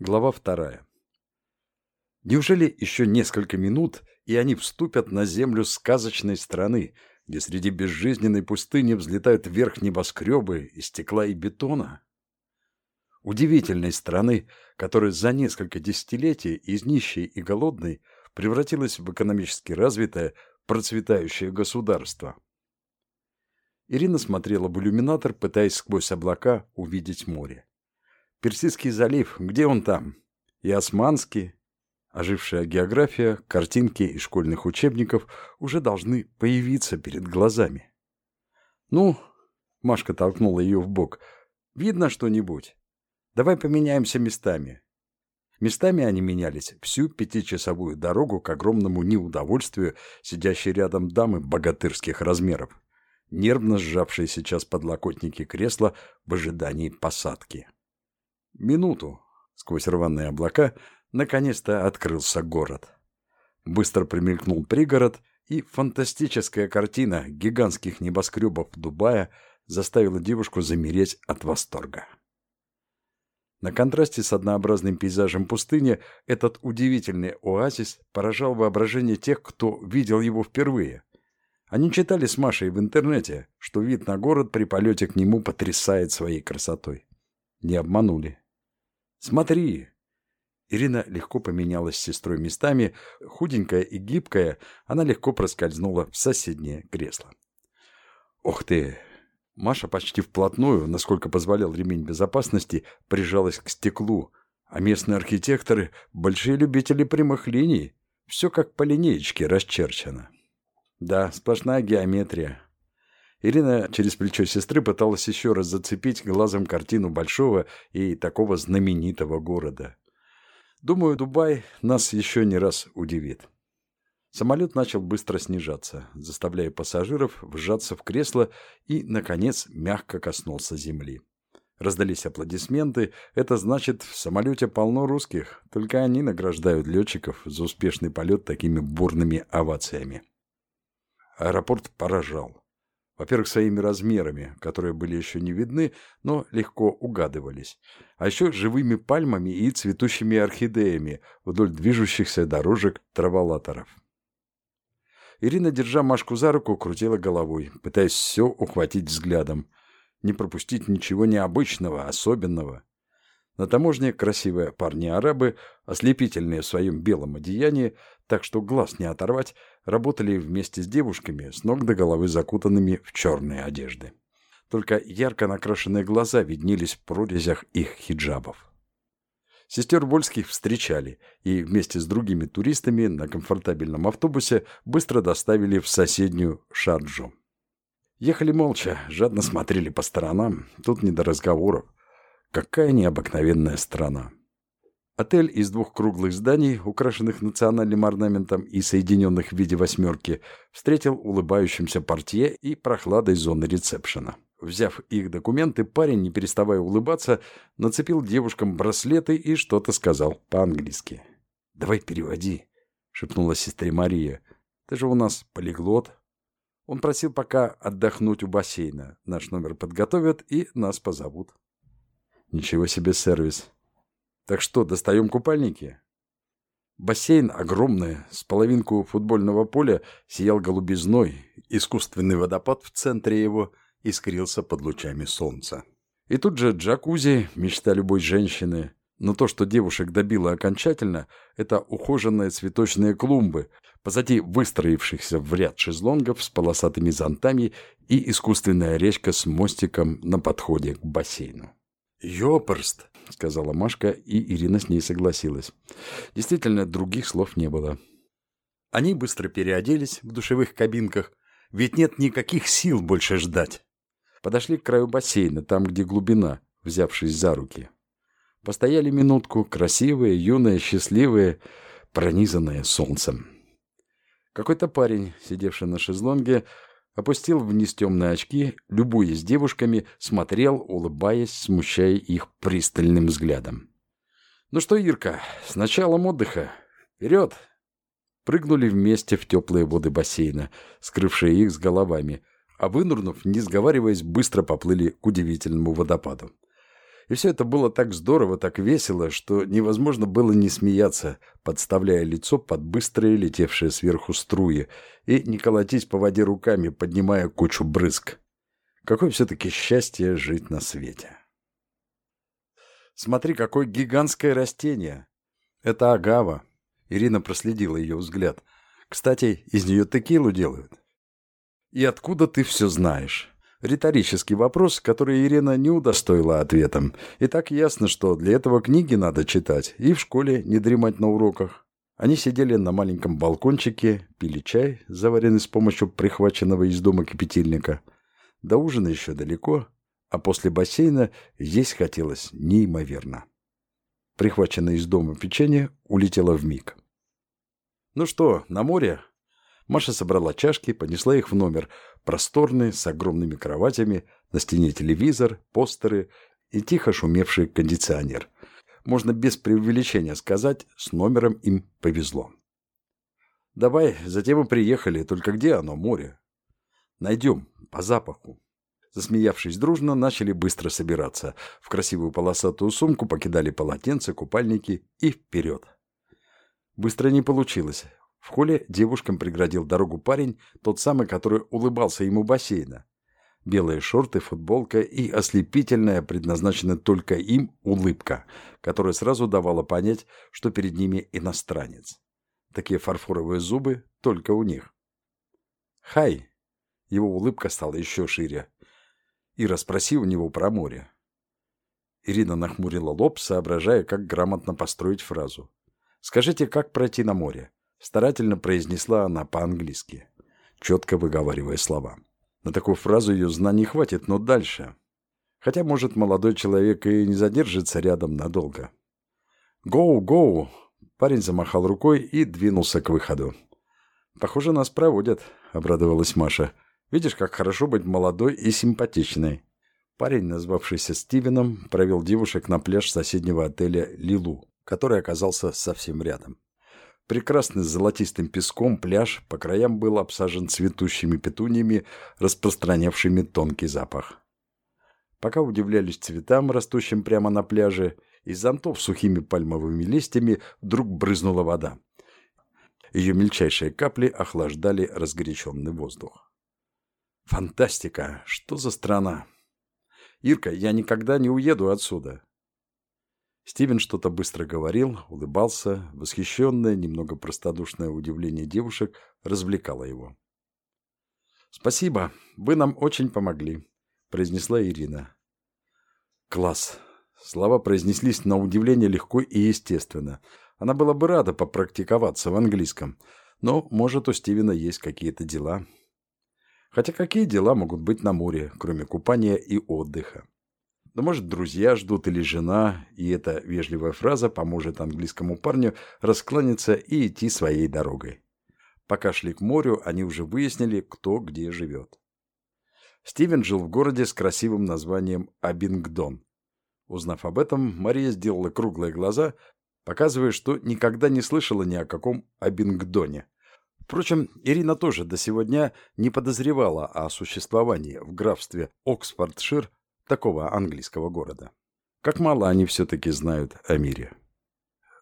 Глава вторая. Неужели еще несколько минут, и они вступят на землю сказочной страны, где среди безжизненной пустыни взлетают вверх небоскребы из стекла и бетона? Удивительной страны, которая за несколько десятилетий из нищей и голодной превратилась в экономически развитое, процветающее государство. Ирина смотрела в иллюминатор, пытаясь сквозь облака увидеть море. Персидский залив, где он там? И османский. Ожившая география, картинки из школьных учебников уже должны появиться перед глазами. «Ну», — Машка толкнула ее в бок, — «видно что-нибудь? Давай поменяемся местами». Местами они менялись всю пятичасовую дорогу к огромному неудовольствию сидящей рядом дамы богатырских размеров, нервно сжавшие сейчас подлокотники кресла в ожидании посадки. Минуту. Сквозь рваные облака наконец-то открылся город. Быстро примелькнул пригород, и фантастическая картина гигантских небоскребов Дубая заставила девушку замереть от восторга. На контрасте с однообразным пейзажем пустыни этот удивительный оазис поражал воображение тех, кто видел его впервые. Они читали с Машей в интернете, что вид на город при полете к нему потрясает своей красотой. Не обманули. «Смотри!» Ирина легко поменялась с сестрой местами. Худенькая и гибкая, она легко проскользнула в соседнее кресло. «Ох ты!» Маша почти вплотную, насколько позволял ремень безопасности, прижалась к стеклу, а местные архитекторы – большие любители прямых линий. Все как по линеечке расчерчено. Да, сплошная геометрия. Ирина через плечо сестры пыталась еще раз зацепить глазом картину большого и такого знаменитого города. Думаю, Дубай нас еще не раз удивит. Самолет начал быстро снижаться, заставляя пассажиров вжаться в кресло и, наконец, мягко коснулся земли. Раздались аплодисменты. Это значит, в самолете полно русских. Только они награждают летчиков за успешный полет такими бурными овациями. Аэропорт поражал. Во-первых, своими размерами, которые были еще не видны, но легко угадывались. А еще живыми пальмами и цветущими орхидеями вдоль движущихся дорожек траволаторов. Ирина, держа Машку за руку, крутила головой, пытаясь все ухватить взглядом. Не пропустить ничего необычного, особенного. На таможне красивые парни-арабы, ослепительные в своем белом одеянии, так что глаз не оторвать, работали вместе с девушками, с ног до головы закутанными в черные одежды. Только ярко накрашенные глаза виднелись в прорезях их хиджабов. Сестер Вольских встречали и вместе с другими туристами на комфортабельном автобусе быстро доставили в соседнюю Шарджу. Ехали молча, жадно смотрели по сторонам, тут не до разговоров. Какая необыкновенная страна. Отель из двух круглых зданий, украшенных национальным орнаментом и соединенных в виде восьмерки, встретил улыбающимся портье и прохладой зоны ресепшена. Взяв их документы, парень, не переставая улыбаться, нацепил девушкам браслеты и что-то сказал по-английски. «Давай переводи», — шепнула сестре Мария. «Ты же у нас полиглот». Он просил пока отдохнуть у бассейна. Наш номер подготовят и нас позовут. Ничего себе сервис. Так что, достаем купальники? Бассейн огромный, с половинку футбольного поля сиял голубизной. Искусственный водопад в центре его искрился под лучами солнца. И тут же джакузи, мечта любой женщины. Но то, что девушек добило окончательно, это ухоженные цветочные клумбы, позади выстроившихся в ряд шезлонгов с полосатыми зонтами и искусственная речка с мостиком на подходе к бассейну. «Ёпрст!» — сказала Машка, и Ирина с ней согласилась. Действительно, других слов не было. Они быстро переоделись в душевых кабинках, ведь нет никаких сил больше ждать. Подошли к краю бассейна, там, где глубина, взявшись за руки. Постояли минутку, красивые, юные, счастливые, пронизанные солнцем. Какой-то парень, сидевший на шезлонге, опустил вниз темные очки, любуясь девушками, смотрел, улыбаясь, смущая их пристальным взглядом. «Ну что, Ирка, с началом отдыха. Вперед!» Прыгнули вместе в теплые воды бассейна, скрывшие их с головами, а вынурнув, не сговариваясь, быстро поплыли к удивительному водопаду. И все это было так здорово, так весело, что невозможно было не смеяться, подставляя лицо под быстрые летевшие сверху струи и не колотить по воде руками, поднимая кучу брызг. Какое все-таки счастье жить на свете. Смотри, какое гигантское растение. Это агава. Ирина проследила ее взгляд. Кстати, из нее текилу делают. И откуда ты все знаешь? Риторический вопрос, который Ирина не удостоила ответом. И так ясно, что для этого книги надо читать и в школе не дремать на уроках. Они сидели на маленьком балкончике, пили чай, заваренный с помощью прихваченного из дома кипятильника. До ужина еще далеко, а после бассейна есть хотелось неимоверно. Прихваченное из дома печенье улетело в миг. «Ну что, на море?» Маша собрала чашки, понесла их в номер. Просторный, с огромными кроватями, на стене телевизор, постеры и тихо шумевший кондиционер. Можно без преувеличения сказать, с номером им повезло. «Давай, затем мы приехали. Только где оно, море?» «Найдем, по запаху». Засмеявшись дружно, начали быстро собираться. В красивую полосатую сумку покидали полотенца, купальники и вперед. Быстро не получилось. В холле девушкам преградил дорогу парень, тот самый, который улыбался ему бассейна. Белые шорты, футболка и ослепительная, предназначенная только им, улыбка, которая сразу давала понять, что перед ними иностранец. Такие фарфоровые зубы только у них. «Хай!» Его улыбка стала еще шире. «Ира, спроси у него про море». Ирина нахмурила лоб, соображая, как грамотно построить фразу. «Скажите, как пройти на море?» Старательно произнесла она по-английски, четко выговаривая слова. На такую фразу ее знаний хватит, но дальше. Хотя, может, молодой человек и не задержится рядом надолго. «Гоу, гоу!» Парень замахал рукой и двинулся к выходу. «Похоже, нас проводят», — обрадовалась Маша. «Видишь, как хорошо быть молодой и симпатичной». Парень, назвавшийся Стивеном, провел девушек на пляж соседнего отеля «Лилу», который оказался совсем рядом. Прекрасный золотистым песком пляж по краям был обсажен цветущими петуниями, распространявшими тонкий запах. Пока удивлялись цветам, растущим прямо на пляже, из зонтов сухими пальмовыми листьями вдруг брызнула вода. Ее мельчайшие капли охлаждали разгоряченный воздух. «Фантастика! Что за страна!» «Ирка, я никогда не уеду отсюда!» Стивен что-то быстро говорил, улыбался, восхищенное, немного простодушное удивление девушек развлекало его. «Спасибо, вы нам очень помогли», – произнесла Ирина. «Класс!» Слова произнеслись на удивление легко и естественно. Она была бы рада попрактиковаться в английском, но, может, у Стивена есть какие-то дела. Хотя какие дела могут быть на море, кроме купания и отдыха? Да может, друзья ждут или жена, и эта вежливая фраза поможет английскому парню раскланяться и идти своей дорогой. Пока шли к морю, они уже выяснили, кто где живет. Стивен жил в городе с красивым названием Абингдон. Узнав об этом, Мария сделала круглые глаза, показывая, что никогда не слышала ни о каком Абингдоне. Впрочем, Ирина тоже до сего дня не подозревала о существовании в графстве Оксфордшир такого английского города. Как мало они все-таки знают о мире.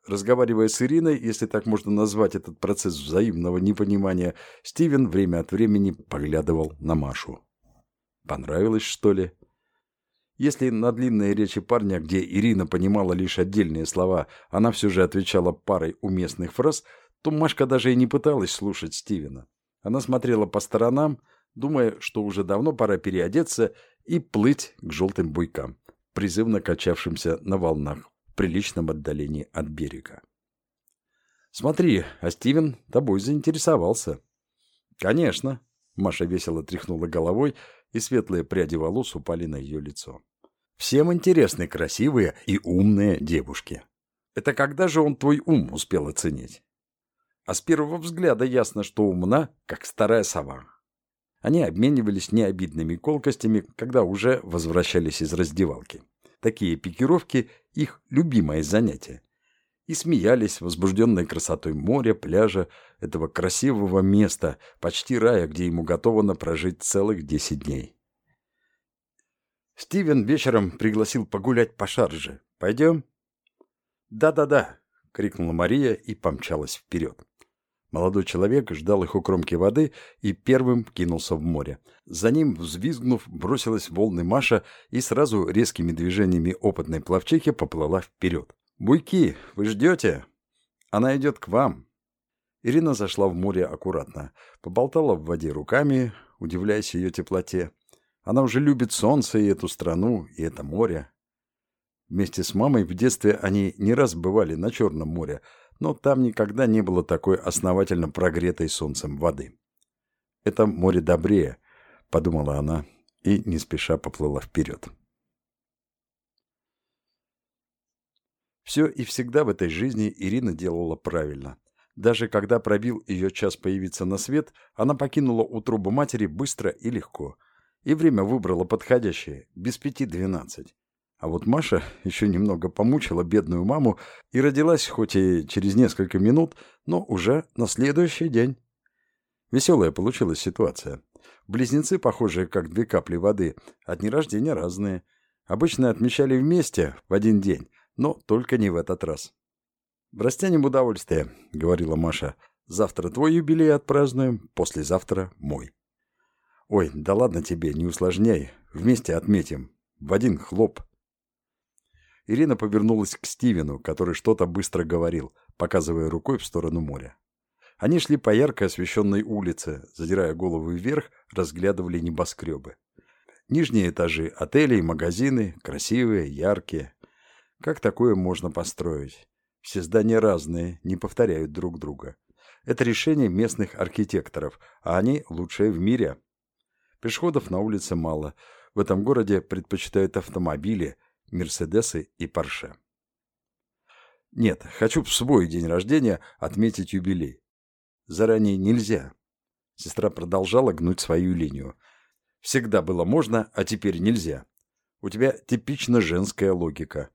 Разговаривая с Ириной, если так можно назвать этот процесс взаимного непонимания, Стивен время от времени поглядывал на Машу. Понравилось, что ли? Если на длинные речи парня, где Ирина понимала лишь отдельные слова, она все же отвечала парой уместных фраз, то Машка даже и не пыталась слушать Стивена. Она смотрела по сторонам, думая, что уже давно пора переодеться и плыть к желтым буйкам, призывно качавшимся на волнах в приличном отдалении от берега. «Смотри, а Стивен тобой заинтересовался». «Конечно», — Маша весело тряхнула головой, и светлые пряди волос упали на ее лицо. «Всем интересны красивые и умные девушки. Это когда же он твой ум успел оценить?» А с первого взгляда ясно, что умна, как старая сова. Они обменивались необидными колкостями, когда уже возвращались из раздевалки. Такие пикировки – их любимое занятие. И смеялись, возбужденной красотой моря, пляжа, этого красивого места, почти рая, где ему готовано прожить целых десять дней. Стивен вечером пригласил погулять по шарже. Пойдем? Да-да-да, крикнула Мария и помчалась вперед. Молодой человек ждал их у кромки воды и первым кинулся в море. За ним, взвизгнув, бросилась волны Маша и сразу резкими движениями опытной пловчихи поплыла вперед. «Буйки, вы ждете? Она идет к вам». Ирина зашла в море аккуратно, поболтала в воде руками, удивляясь ее теплоте. Она уже любит солнце и эту страну, и это море. Вместе с мамой в детстве они не раз бывали на Черном море, но там никогда не было такой основательно прогретой солнцем воды. «Это море добрее», — подумала она и не спеша поплыла вперед. Все и всегда в этой жизни Ирина делала правильно. Даже когда пробил ее час появиться на свет, она покинула утробу матери быстро и легко. И время выбрала подходящее, без пяти двенадцать. А вот Маша еще немного помучила бедную маму и родилась хоть и через несколько минут, но уже на следующий день. Веселая получилась ситуация. Близнецы, похожие как две капли воды, от рождения разные. Обычно отмечали вместе в один день, но только не в этот раз. «Растянем удовольствие», — говорила Маша. «Завтра твой юбилей отпразднуем, послезавтра мой». «Ой, да ладно тебе, не усложняй. Вместе отметим. В один хлоп». Ирина повернулась к Стивену, который что-то быстро говорил, показывая рукой в сторону моря. Они шли по ярко освещенной улице, задирая голову вверх, разглядывали небоскребы. Нижние этажи отелей, магазины, красивые, яркие. Как такое можно построить? Все здания разные, не повторяют друг друга. Это решение местных архитекторов, а они лучшие в мире. Пешеходов на улице мало. В этом городе предпочитают автомобили – Мерседесы и Порше. Нет, хочу в свой день рождения отметить юбилей. Заранее нельзя. Сестра продолжала гнуть свою линию. Всегда было можно, а теперь нельзя. У тебя типично женская логика.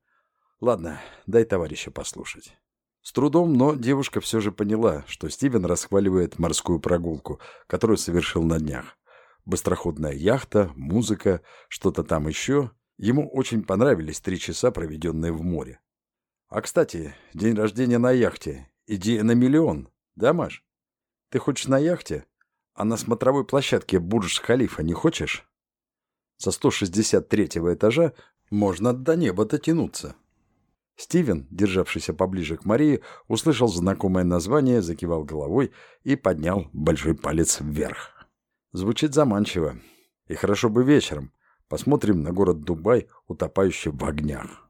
Ладно, дай товарища послушать. С трудом, но девушка все же поняла, что Стивен расхваливает морскую прогулку, которую совершил на днях. Быстроходная яхта, музыка, что-то там еще — Ему очень понравились три часа, проведенные в море. А, кстати, день рождения на яхте. Идея на миллион. Да, Маш? Ты хочешь на яхте? А на смотровой площадке Бурдж-Халифа не хочешь? Со 163-го этажа можно до неба дотянуться. Стивен, державшийся поближе к Марии, услышал знакомое название, закивал головой и поднял большой палец вверх. Звучит заманчиво. И хорошо бы вечером, Посмотрим на город Дубай, утопающий в огнях.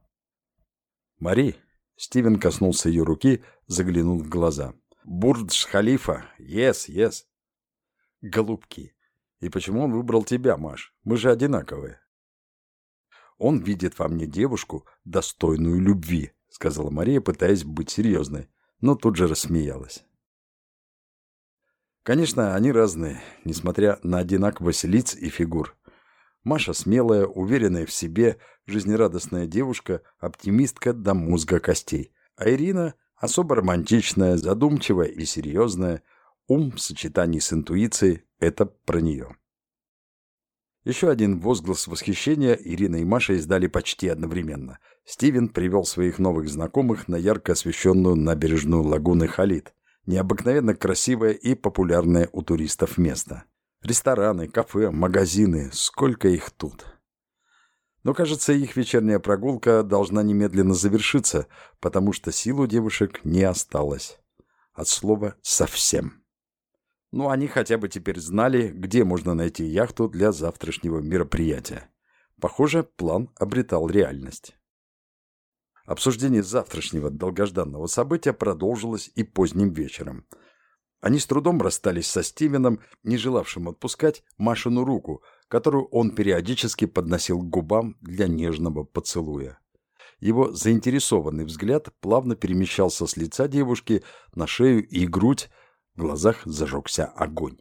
Мари, Стивен коснулся ее руки, заглянул в глаза. Бурдж-Халифа, yes, yes. Голубки. И почему он выбрал тебя, Маш? Мы же одинаковые. Он видит во мне девушку, достойную любви, сказала Мария, пытаясь быть серьезной, но тут же рассмеялась. Конечно, они разные, несмотря на одинаковость лиц и фигур. Маша смелая, уверенная в себе, жизнерадостная девушка, оптимистка до мозга костей. А Ирина особо романтичная, задумчивая и серьезная. Ум в сочетании с интуицией – это про нее. Еще один возглас восхищения Ирина и Маша издали почти одновременно. Стивен привел своих новых знакомых на ярко освещенную набережную лагуны Халид. Необыкновенно красивое и популярное у туристов место. Рестораны, кафе, магазины, сколько их тут. Но, кажется, их вечерняя прогулка должна немедленно завершиться, потому что сил у девушек не осталось. От слова «совсем». Ну, они хотя бы теперь знали, где можно найти яхту для завтрашнего мероприятия. Похоже, план обретал реальность. Обсуждение завтрашнего долгожданного события продолжилось и поздним вечером – они с трудом расстались со Стивеном, не желавшим отпускать Машину руку, которую он периодически подносил к губам для нежного поцелуя. Его заинтересованный взгляд плавно перемещался с лица девушки на шею и грудь, в глазах зажегся огонь.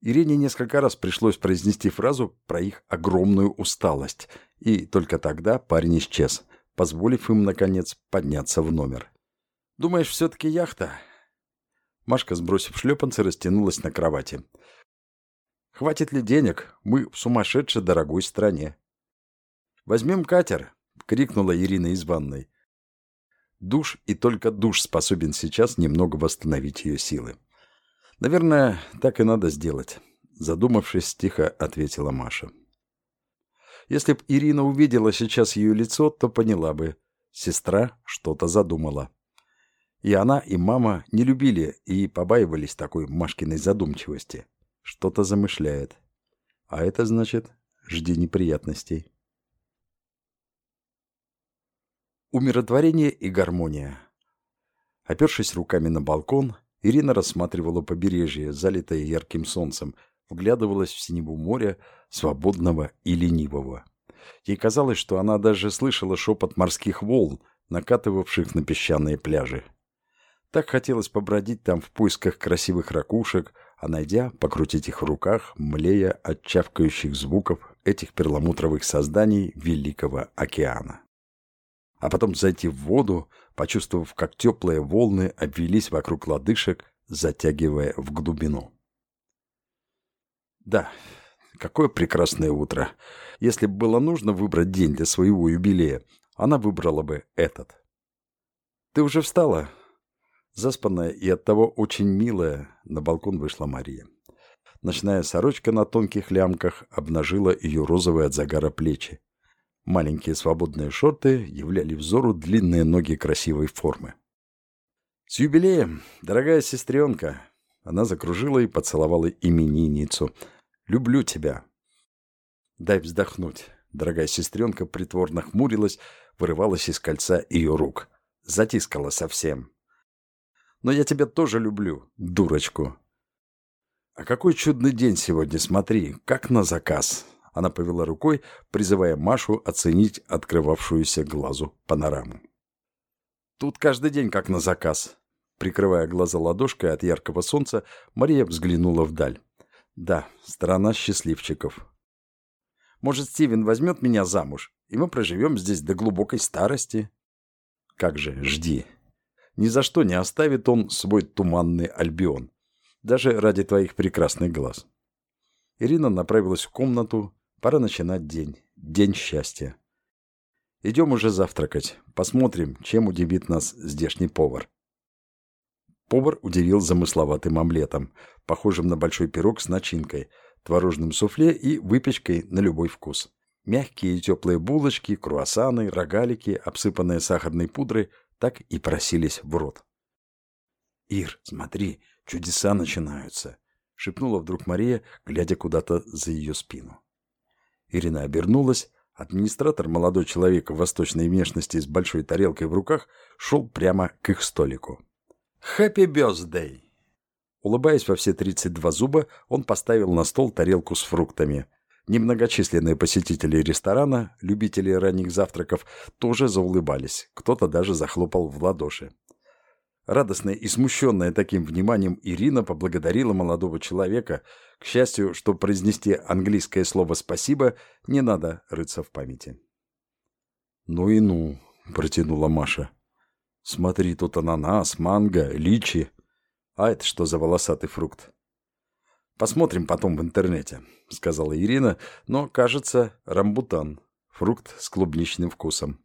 Ирине несколько раз пришлось произнести фразу про их огромную усталость, и только тогда парень исчез, позволив им, наконец, подняться в номер. «Думаешь, все-таки яхта?» Машка, сбросив шлепанцы, растянулась на кровати. «Хватит ли денег? Мы в сумасшедшей дорогой стране». «Возьмем катер!» — крикнула Ирина из ванной. Душ и только душ способен сейчас немного восстановить ее силы. «Наверное, так и надо сделать», — задумавшись, тихо ответила Маша. Если б Ирина увидела сейчас ее лицо, то поняла бы, сестра что-то задумала. И она, и мама не любили и побаивались такой Машкиной задумчивости. Что-то замышляет. А это значит, жди неприятностей. Умиротворение и гармония. Опершись руками на балкон, Ирина рассматривала побережье, залитое ярким солнцем, вглядывалась в синеву моря, свободного и ленивого. Ей казалось, что она даже слышала шепот морских волн, накатывавших на песчаные пляжи. Так хотелось побродить там в поисках красивых ракушек, а найдя, покрутить их в руках, млея от чавкающих звуков этих перламутровых созданий Великого океана. А потом зайти в воду, почувствовав, как теплые волны обвелись вокруг лодыжек, затягивая в глубину. Да, какое прекрасное утро. Если бы было нужно выбрать день для своего юбилея, она выбрала бы этот. «Ты уже встала?» Заспанная и оттого очень милая, на балкон вышла Мария. Ночная сорочка на тонких лямках обнажила ее розовые от загара плечи. Маленькие свободные шорты являли взору длинные ноги красивой формы. «С юбилеем, дорогая сестренка!» Она закружила и поцеловала именинницу – Люблю тебя. Дай вздохнуть. Дорогая сестренка притворно хмурилась, вырывалась из кольца ее рук. Затискала совсем. Но я тебя тоже люблю, дурочку. А какой чудный день сегодня, смотри, как на заказ. Она повела рукой, призывая Машу оценить открывавшуюся глазу панораму. Тут каждый день как на заказ. Прикрывая глаза ладошкой от яркого солнца, Мария взглянула вдаль. Да, страна счастливчиков. Может, Стивен возьмет меня замуж, и мы проживем здесь до глубокой старости? Как же, жди. Ни за что не оставит он свой туманный Альбион. Даже ради твоих прекрасных глаз. Ирина направилась в комнату. Пора начинать день. День счастья. Идем уже завтракать. Посмотрим, чем удивит нас здешний повар. Повар удивил замысловатым омлетом, похожим на большой пирог с начинкой, творожным суфле и выпечкой на любой вкус. Мягкие и теплые булочки, круассаны, рогалики, обсыпанные сахарной пудрой, так и просились в рот. «Ир, смотри, чудеса начинаются!» — шепнула вдруг Мария, глядя куда-то за ее спину. Ирина обернулась. Администратор, молодой человек в восточной внешности с большой тарелкой в руках, шел прямо к их столику. «Хэппи бёздэй!» Улыбаясь во все 32 зуба, он поставил на стол тарелку с фруктами. Немногочисленные посетители ресторана, любители ранних завтраков, тоже заулыбались. Кто-то даже захлопал в ладоши. Радостная и смущенная таким вниманием Ирина поблагодарила молодого человека. К счастью, что произнести английское слово «спасибо» не надо рыться в памяти. «Ну и ну», — протянула Маша. Смотри, тут ананас, манго, личи. А это что за волосатый фрукт? Посмотрим потом в интернете, сказала Ирина, но, кажется, рамбутан. Фрукт с клубничным вкусом.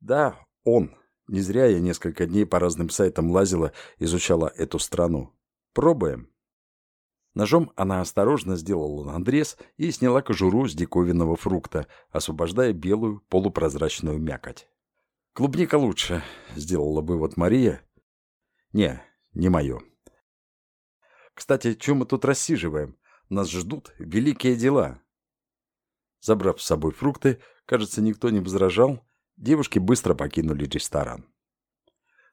Да, он. Не зря я несколько дней по разным сайтам лазила, изучала эту страну. Пробуем. Ножом она осторожно сделала надрез и сняла кожуру с диковинного фрукта, освобождая белую полупрозрачную мякоть. Клубника лучше, сделала бы вот Мария. Не, не мое. Кстати, чем мы тут рассиживаем? Нас ждут великие дела. Забрав с собой фрукты, кажется, никто не возражал, девушки быстро покинули ресторан.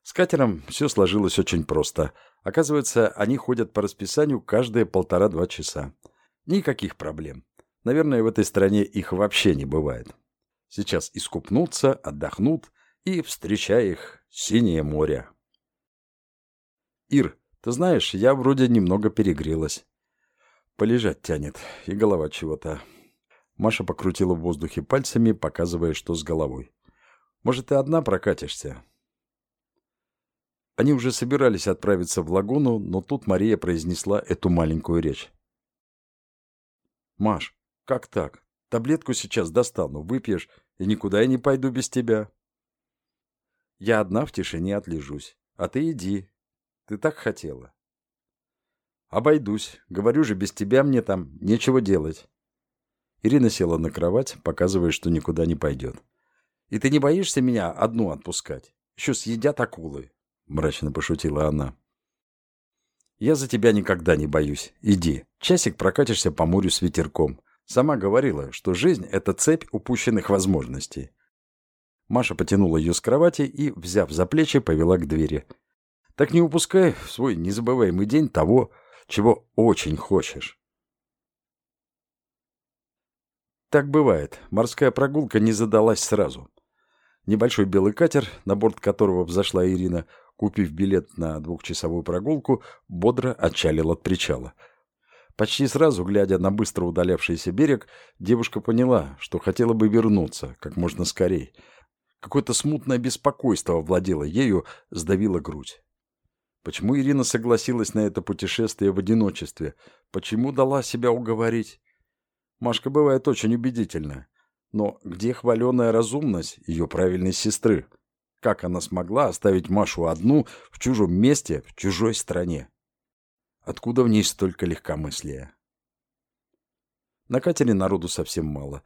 С катером все сложилось очень просто. Оказывается, они ходят по расписанию каждые полтора-два часа. Никаких проблем. Наверное, в этой стране их вообще не бывает. Сейчас искупнутся, отдохнут – и встречай их синее море. Ир, ты знаешь, я вроде немного перегрелась. Полежать тянет, и голова чего-то. Маша покрутила в воздухе пальцами, показывая, что с головой. Может, ты одна прокатишься? Они уже собирались отправиться в лагуну, но тут Мария произнесла эту маленькую речь. «Маш, как так? Таблетку сейчас достану, выпьешь, И никуда я не пойду без тебя. Я одна в тишине отлежусь. А ты иди. Ты так хотела. Обойдусь. Говорю же, без тебя мне там нечего делать. Ирина села на кровать, показывая, что никуда не пойдет. И ты не боишься меня одну отпускать? Еще съедят акулы. Мрачно пошутила она. Я за тебя никогда не боюсь. Иди. Часик прокатишься по морю с ветерком. Сама говорила, что жизнь — это цепь упущенных возможностей. Маша потянула ее с кровати и, взяв за плечи, повела к двери. Так не упускай в свой незабываемый день того, чего очень хочешь. Так бывает. Морская прогулка не задалась сразу. Небольшой белый катер, на борт которого взошла Ирина, купив билет на двухчасовую прогулку, бодро отчалил от причала. Почти сразу, глядя на быстро удалявшийся берег, девушка поняла, что хотела бы вернуться как можно скорее. Какое-то смутное беспокойство овладело ею, сдавило грудь. Почему Ирина согласилась на это путешествие в одиночестве? Почему дала себя уговорить? Машка бывает очень убедительна. Но где хваленая разумность ее правильной сестры? Как она смогла оставить Машу одну в чужом месте, в чужой стране? Откуда в ней столько легкомыслия? На катере народу совсем мало.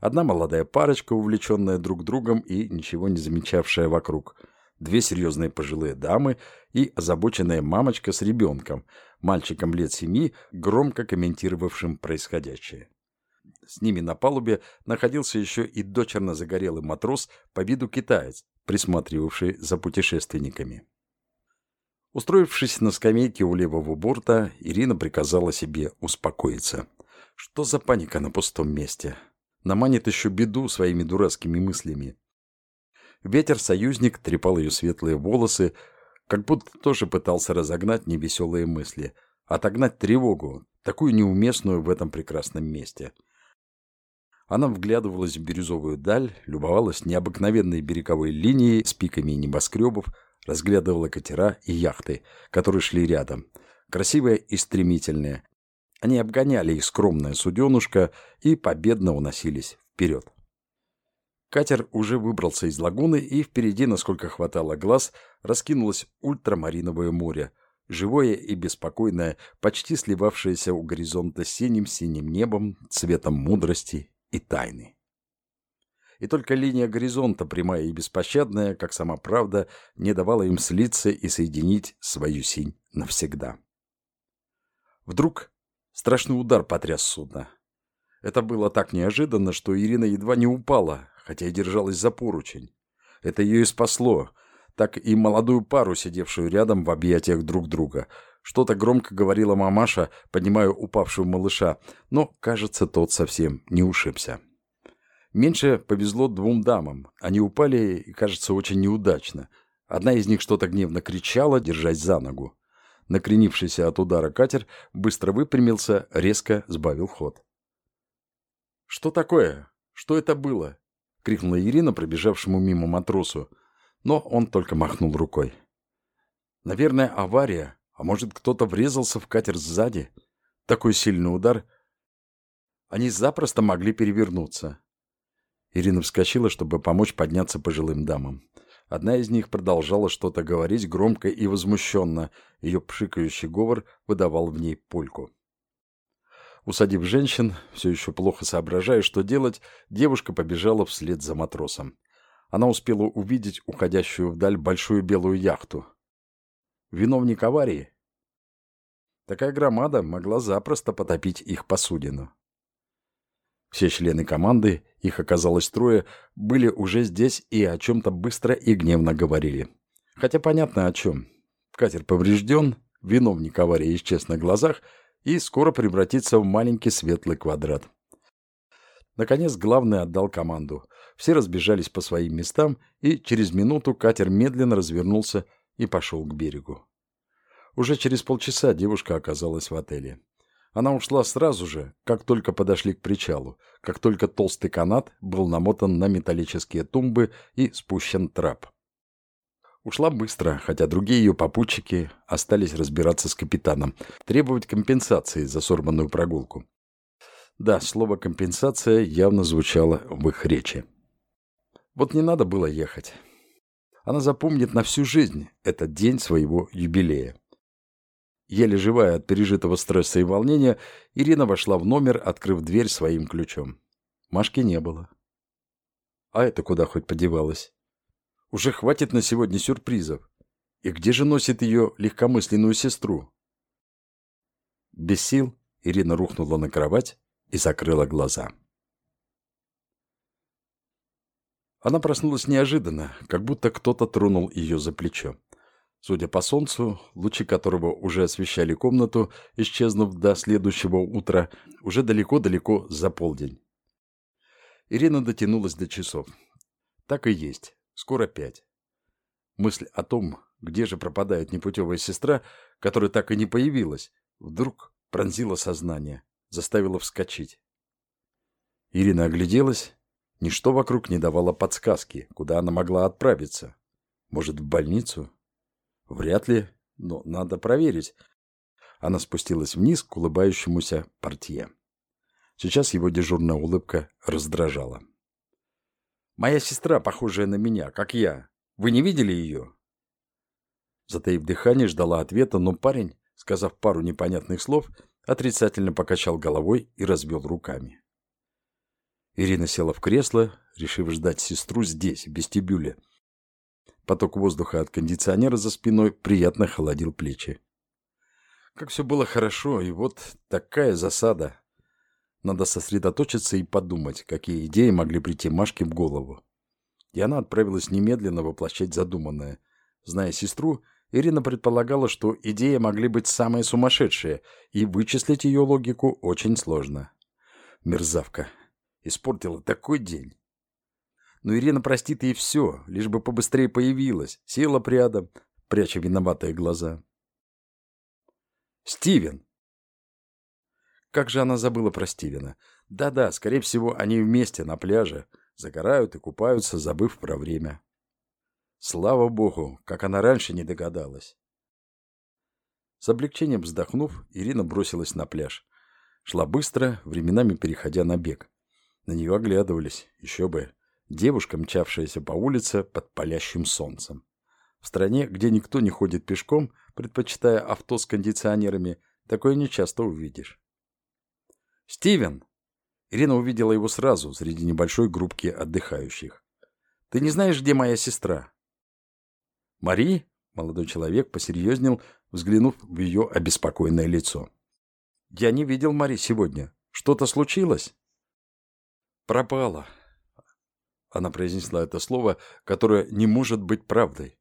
Одна молодая парочка, увлеченная друг другом и ничего не замечавшая вокруг. Две серьезные пожилые дамы и озабоченная мамочка с ребенком, мальчиком лет семи, громко комментировавшим происходящее. С ними на палубе находился еще и дочерно загорелый матрос по виду китаец, присматривавший за путешественниками. Устроившись на скамейке у левого борта, Ирина приказала себе успокоиться. Что за паника на пустом месте? Наманит еще беду своими дурацкими мыслями. Ветер-союзник трепал ее светлые волосы, как будто тоже пытался разогнать невеселые мысли, отогнать тревогу, такую неуместную в этом прекрасном месте. Она вглядывалась в бирюзовую даль, любовалась необыкновенной береговой линией с пиками небоскребов, разглядывала катера и яхты, которые шли рядом, красивые и стремительные. Они обгоняли их скромное суденушка и победно уносились вперед. Катер уже выбрался из лагуны, и впереди, насколько хватало глаз, раскинулось ультрамариновое море, живое и беспокойное, почти сливавшееся у горизонта синим-синим небом, цветом мудрости и тайны и только линия горизонта, прямая и беспощадная, как сама правда, не давала им слиться и соединить свою синь навсегда. Вдруг страшный удар потряс судно. Это было так неожиданно, что Ирина едва не упала, хотя и держалась за поручень. Это ее и спасло, так и молодую пару, сидевшую рядом в объятиях друг друга. Что-то громко говорила мамаша, поднимая упавшего малыша, но, кажется, тот совсем не ушибся. Меньше повезло двум дамам. Они упали, и, кажется, очень неудачно. Одна из них что-то гневно кричала, держась за ногу. Накренившийся от удара катер быстро выпрямился, резко сбавил ход. «Что такое? Что это было?» — крикнула Ирина, пробежавшему мимо матросу. Но он только махнул рукой. «Наверное, авария, а может, кто-то врезался в катер сзади. Такой сильный удар. Они запросто могли перевернуться. Ирина вскочила, чтобы помочь подняться пожилым дамам. Одна из них продолжала что-то говорить громко и возмущенно. Ее пшикающий говор выдавал в ней польку. Усадив женщин, все еще плохо соображая, что делать, девушка побежала вслед за матросом. Она успела увидеть уходящую вдаль большую белую яхту. Виновник аварии? Такая громада могла запросто потопить их посудину. Все члены команды, их оказалось трое, были уже здесь и о чем-то быстро и гневно говорили. Хотя понятно о чем. Катер поврежден, виновник аварии исчез на глазах и скоро превратится в маленький светлый квадрат. Наконец главный отдал команду. Все разбежались по своим местам, и через минуту катер медленно развернулся и пошел к берегу. Уже через полчаса девушка оказалась в отеле. Она ушла сразу же, как только подошли к причалу, как только толстый канат был намотан на металлические тумбы и спущен трап. Ушла быстро, хотя другие ее попутчики остались разбираться с капитаном, требовать компенсации за сорванную прогулку. Да, слово «компенсация» явно звучало в их речи. Вот не надо было ехать. Она запомнит на всю жизнь этот день своего юбилея. Еле живая от пережитого стресса и волнения, Ирина вошла в номер, открыв дверь своим ключом. Машки не было. А это куда хоть подевалась? Уже хватит на сегодня сюрпризов. И где же носит ее легкомысленную сестру? Без сил Ирина рухнула на кровать и закрыла глаза. Она проснулась неожиданно, как будто кто-то тронул ее за плечо. Судя по солнцу, лучи которого уже освещали комнату, исчезнув до следующего утра, уже далеко-далеко за полдень. Ирина дотянулась до часов. Так и есть. Скоро пять. Мысль о том, где же пропадает непутевая сестра, которая так и не появилась, вдруг пронзила сознание, заставила вскочить. Ирина огляделась. Ничто вокруг не давало подсказки, куда она могла отправиться. Может, в больницу? Вряд ли, но надо проверить. Она спустилась вниз к улыбающемуся портье. Сейчас его дежурная улыбка раздражала. «Моя сестра, похожая на меня, как я. Вы не видели ее?» Затаив дыхание, ждала ответа, но парень, сказав пару непонятных слов, отрицательно покачал головой и развел руками. Ирина села в кресло, решив ждать сестру здесь, в вестибюле, Поток воздуха от кондиционера за спиной приятно холодил плечи. Как все было хорошо, и вот такая засада. Надо сосредоточиться и подумать, какие идеи могли прийти Машке в голову. И она отправилась немедленно воплощать задуманное. Зная сестру, Ирина предполагала, что идеи могли быть самые сумасшедшие, и вычислить ее логику очень сложно. Мерзавка. Испортила такой день. Но Ирина простит ей все, лишь бы побыстрее появилась, села рядом, пряча виноватые глаза. Стивен! Как же она забыла про Стивена? Да-да, скорее всего, они вместе на пляже, загорают и купаются, забыв про время. Слава богу, как она раньше не догадалась. С облегчением вздохнув, Ирина бросилась на пляж. Шла быстро, временами переходя на бег. На нее оглядывались, еще бы. Девушка, мчавшаяся по улице под палящим солнцем. В стране, где никто не ходит пешком, предпочитая авто с кондиционерами, такое нечасто увидишь. «Стивен!» Ирина увидела его сразу, среди небольшой группки отдыхающих. «Ты не знаешь, где моя сестра?» «Мари?» — молодой человек посерьезнел, взглянув в ее обеспокоенное лицо. «Я не видел Мари сегодня. Что-то случилось?» «Пропала», она произнесла это слово, которое не может быть правдой.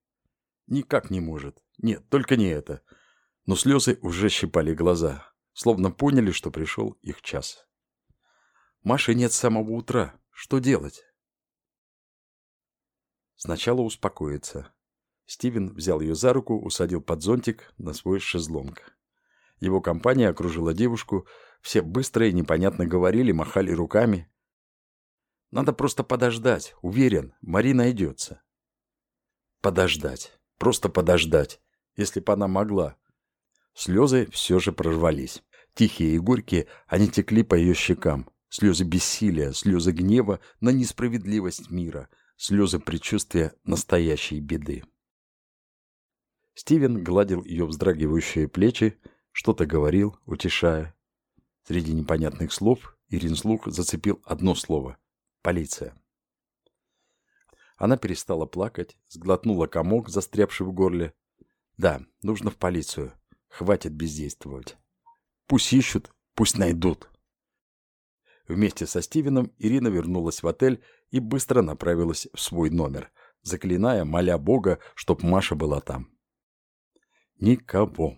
Никак не может. Нет, только не это. Но слезы уже щипали глаза, словно поняли, что пришел их час. Маши нет с самого утра. Что делать? Сначала успокоиться. Стивен взял ее за руку, усадил под зонтик на свой шезлонг. Его компания окружила девушку, все быстро и непонятно говорили, махали руками. Надо просто подождать. Уверен, Мари найдется. Подождать. Просто подождать. Если бы она могла. Слезы все же прорвались. Тихие и горькие, они текли по ее щекам. Слезы бессилия, слезы гнева на несправедливость мира, слезы предчувствия настоящей беды. Стивен гладил ее вздрагивающие плечи, что-то говорил, утешая. Среди непонятных слов Ирин слух зацепил одно слово Полиция. Она перестала плакать, сглотнула комок, застрявший в горле. Да, нужно в полицию. Хватит бездействовать. Пусть ищут, пусть найдут. Вместе со Стивеном Ирина вернулась в отель и быстро направилась в свой номер, заклиная, моля Бога, чтоб Маша была там. Никого.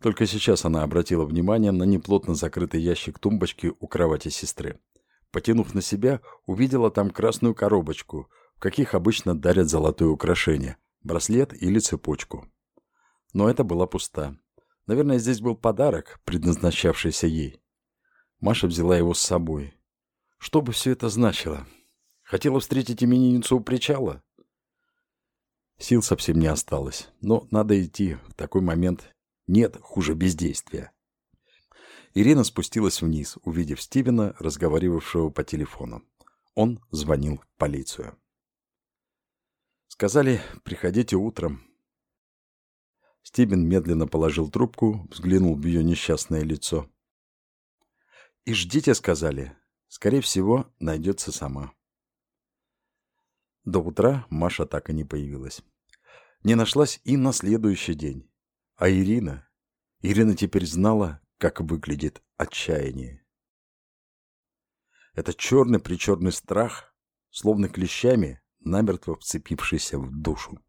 Только сейчас она обратила внимание на неплотно закрытый ящик тумбочки у кровати сестры. Потянув на себя, увидела там красную коробочку, в каких обычно дарят золотое украшение – браслет или цепочку. Но это была пуста. Наверное, здесь был подарок, предназначавшийся ей. Маша взяла его с собой. Что бы все это значило? Хотела встретить именинницу у причала? Сил совсем не осталось, но надо идти. В такой момент нет хуже бездействия. Ирина спустилась вниз, увидев Стивена, разговаривавшего по телефону. Он звонил в полицию. Сказали, приходите утром. Стивен медленно положил трубку, взглянул в ее несчастное лицо. И ждите, сказали. Скорее всего, найдется сама. До утра Маша так и не появилась. Не нашлась и на следующий день. А Ирина? Ирина теперь знала, как выглядит отчаяние. Это черный-причерный страх, словно клещами, намертво вцепившийся в душу.